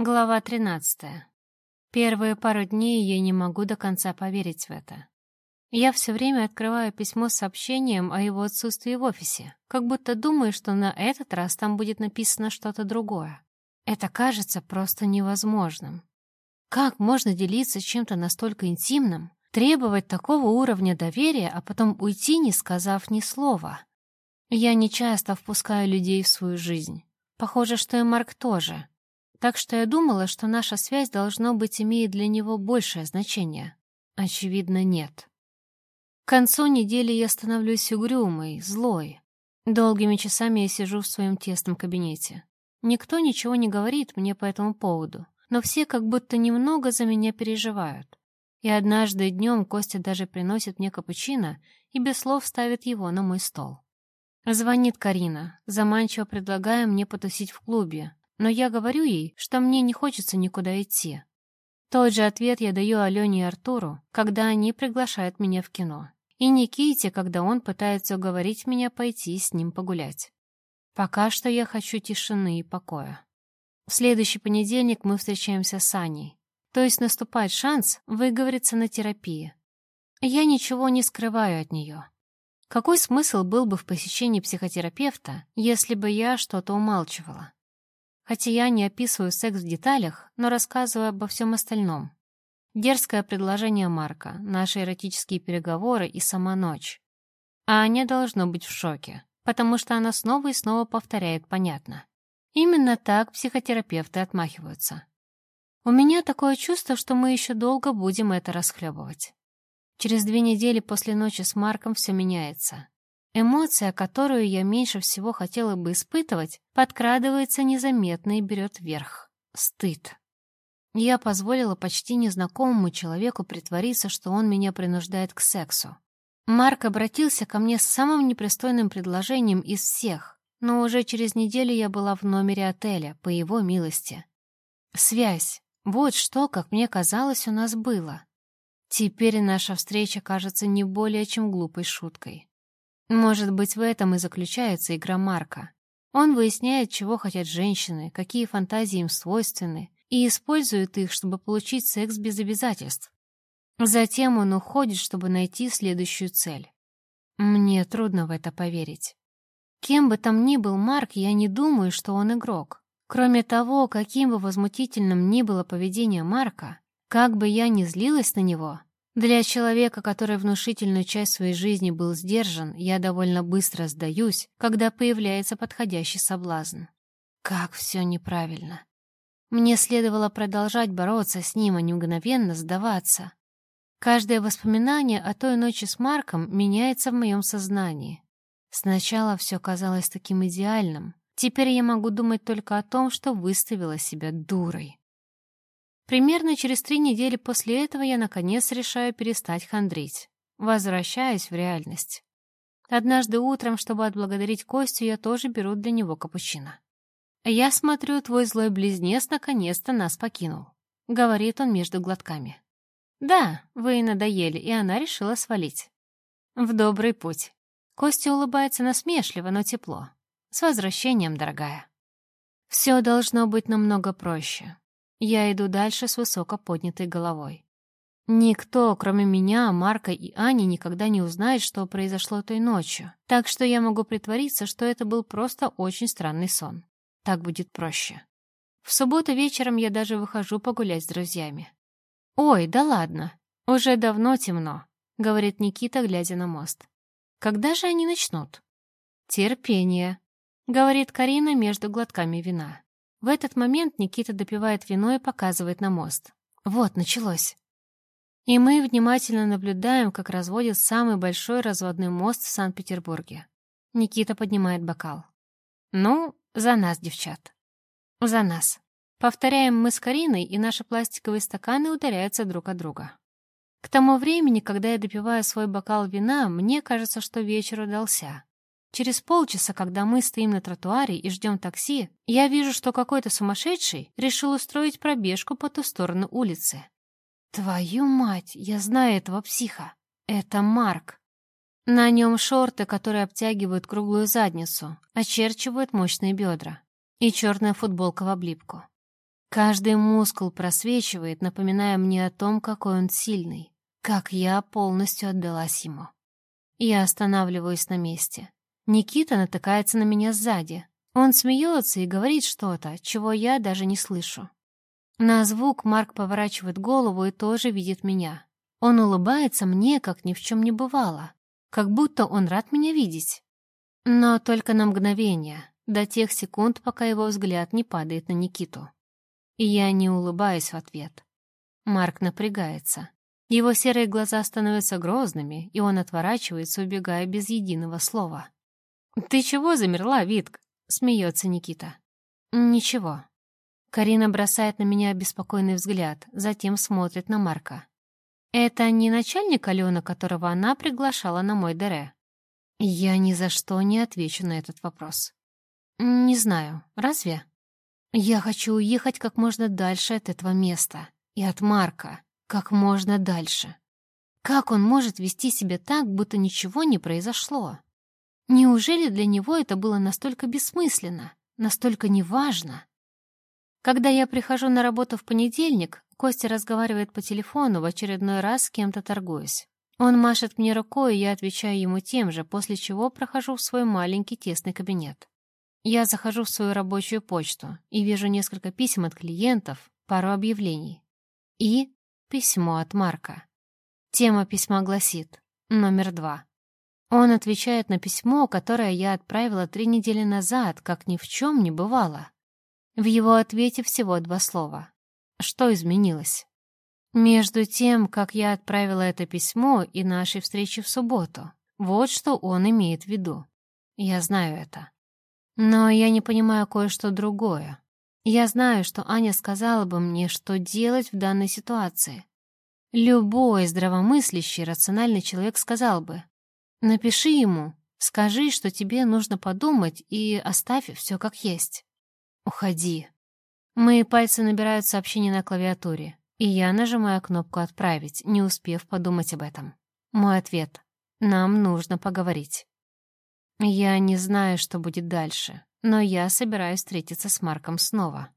Глава 13. Первые пару дней я не могу до конца поверить в это. Я все время открываю письмо с сообщением о его отсутствии в офисе, как будто думаю, что на этот раз там будет написано что-то другое. Это кажется просто невозможным. Как можно делиться чем-то настолько интимным, требовать такого уровня доверия, а потом уйти, не сказав ни слова? Я не часто впускаю людей в свою жизнь. Похоже, что и Марк тоже. Так что я думала, что наша связь, должно быть, имеет для него большее значение. Очевидно, нет. К концу недели я становлюсь угрюмой, злой. Долгими часами я сижу в своем тесном кабинете. Никто ничего не говорит мне по этому поводу, но все как будто немного за меня переживают. И однажды днем Костя даже приносит мне капучино и без слов ставит его на мой стол. Звонит Карина, заманчиво предлагая мне потусить в клубе, но я говорю ей, что мне не хочется никуда идти. Тот же ответ я даю Алене и Артуру, когда они приглашают меня в кино. И Никите, когда он пытается уговорить меня пойти с ним погулять. Пока что я хочу тишины и покоя. В следующий понедельник мы встречаемся с Аней. То есть наступает шанс выговориться на терапии. Я ничего не скрываю от нее. Какой смысл был бы в посещении психотерапевта, если бы я что-то умалчивала? Хотя я не описываю секс в деталях, но рассказываю обо всем остальном. Дерзкое предложение Марка, наши эротические переговоры и сама ночь. А Аня должно быть в шоке, потому что она снова и снова повторяет понятно. Именно так психотерапевты отмахиваются. У меня такое чувство, что мы еще долго будем это расхлебывать. Через две недели после ночи с Марком все меняется. Эмоция, которую я меньше всего хотела бы испытывать, подкрадывается незаметно и берет верх. Стыд. Я позволила почти незнакомому человеку притвориться, что он меня принуждает к сексу. Марк обратился ко мне с самым непристойным предложением из всех, но уже через неделю я была в номере отеля, по его милости. Связь. Вот что, как мне казалось, у нас было. Теперь наша встреча кажется не более чем глупой шуткой. Может быть, в этом и заключается игра Марка. Он выясняет, чего хотят женщины, какие фантазии им свойственны, и использует их, чтобы получить секс без обязательств. Затем он уходит, чтобы найти следующую цель. Мне трудно в это поверить. Кем бы там ни был Марк, я не думаю, что он игрок. Кроме того, каким бы возмутительным ни было поведение Марка, как бы я ни злилась на него, для человека, который внушительную часть своей жизни был сдержан, я довольно быстро сдаюсь, когда появляется подходящий соблазн. Как все неправильно. Мне следовало продолжать бороться с ним, а не мгновенно сдаваться. Каждое воспоминание о той ночи с Марком меняется в моем сознании. Сначала все казалось таким идеальным. Теперь я могу думать только о том, что выставила себя дурой. Примерно через три недели после этого я, наконец, решаю перестать хандрить. Возвращаюсь в реальность. Однажды утром, чтобы отблагодарить Костю, я тоже беру для него капучино. «Я смотрю, твой злой близнец наконец-то нас покинул», — говорит он между глотками. «Да, вы надоели, и она решила свалить». «В добрый путь». Костя улыбается насмешливо, но тепло. «С возвращением, дорогая». Все должно быть намного проще. Я иду дальше с высоко поднятой головой. Никто, кроме меня, Марка и Ани, никогда не узнает, что произошло той ночью, так что я могу притвориться, что это был просто очень странный сон. Так будет проще. В субботу вечером я даже выхожу погулять с друзьями. «Ой, да ладно, уже давно темно», — говорит Никита, глядя на мост. «Когда же они начнут?» «Терпение», — говорит Карина между глотками вина. В этот момент Никита допивает вино и показывает на мост. Вот, началось. И мы внимательно наблюдаем, как разводят самый большой разводной мост в Санкт-Петербурге. Никита поднимает бокал. Ну, за нас, девчат. За нас. Повторяем мы с Кариной, и наши пластиковые стаканы ударяются друг от друга. К тому времени, когда я допиваю свой бокал вина, мне кажется, что вечер удался. Через полчаса, когда мы стоим на тротуаре и ждем такси, я вижу, что какой-то сумасшедший решил устроить пробежку по ту сторону улицы. Твою мать, я знаю этого психа. Это Марк. На нем шорты, которые обтягивают круглую задницу, очерчивают мощные бедра. И черная футболка в облипку. Каждый мускул просвечивает, напоминая мне о том, какой он сильный, как я полностью отдалась ему. Я останавливаюсь на месте. Никита натыкается на меня сзади. Он смеется и говорит что-то, чего я даже не слышу. На звук Марк поворачивает голову и тоже видит меня. Он улыбается мне, как ни в чем не бывало, как будто он рад меня видеть. Но только на мгновение, до тех секунд, пока его взгляд не падает на Никиту. И я не улыбаюсь в ответ. Марк напрягается. Его серые глаза становятся грозными, и он отворачивается, убегая без единого слова. «Ты чего замерла, Витк?» — смеется Никита. «Ничего». Карина бросает на меня беспокойный взгляд, затем смотрит на Марка. «Это не начальник Алена, которого она приглашала на мой ДР?» Я ни за что не отвечу на этот вопрос. «Не знаю. Разве?» Я хочу уехать как можно дальше от этого места. И от Марка. Как можно дальше. Как он может вести себя так, будто ничего не произошло? Неужели для него это было настолько бессмысленно, настолько неважно? Когда я прихожу на работу в понедельник, Костя разговаривает по телефону, в очередной раз с кем-то торгуюсь. Он машет мне рукой, и я отвечаю ему тем же, после чего прохожу в свой маленький тесный кабинет. Я захожу в свою рабочую почту и вижу несколько писем от клиентов, пару объявлений. И письмо от Марка. Тема письма гласит «Номер два». Он отвечает на письмо, которое я отправила три недели назад, как ни в чем не бывало. В его ответе всего два слова. Что изменилось? Между тем, как я отправила это письмо и нашей встречи в субботу. Вот что он имеет в виду. Я знаю это. Но я не понимаю кое-что другое. Я знаю, что Аня сказала бы мне, что делать в данной ситуации. Любой здравомыслящий, рациональный человек сказал бы, напиши ему, скажи, что тебе нужно подумать и оставь все как есть. Уходи. Мои пальцы набирают сообщение на клавиатуре, и я нажимаю кнопку «Отправить», не успев подумать об этом. Мой ответ — нам нужно поговорить. Я не знаю, что будет дальше, но я собираюсь встретиться с Марком снова.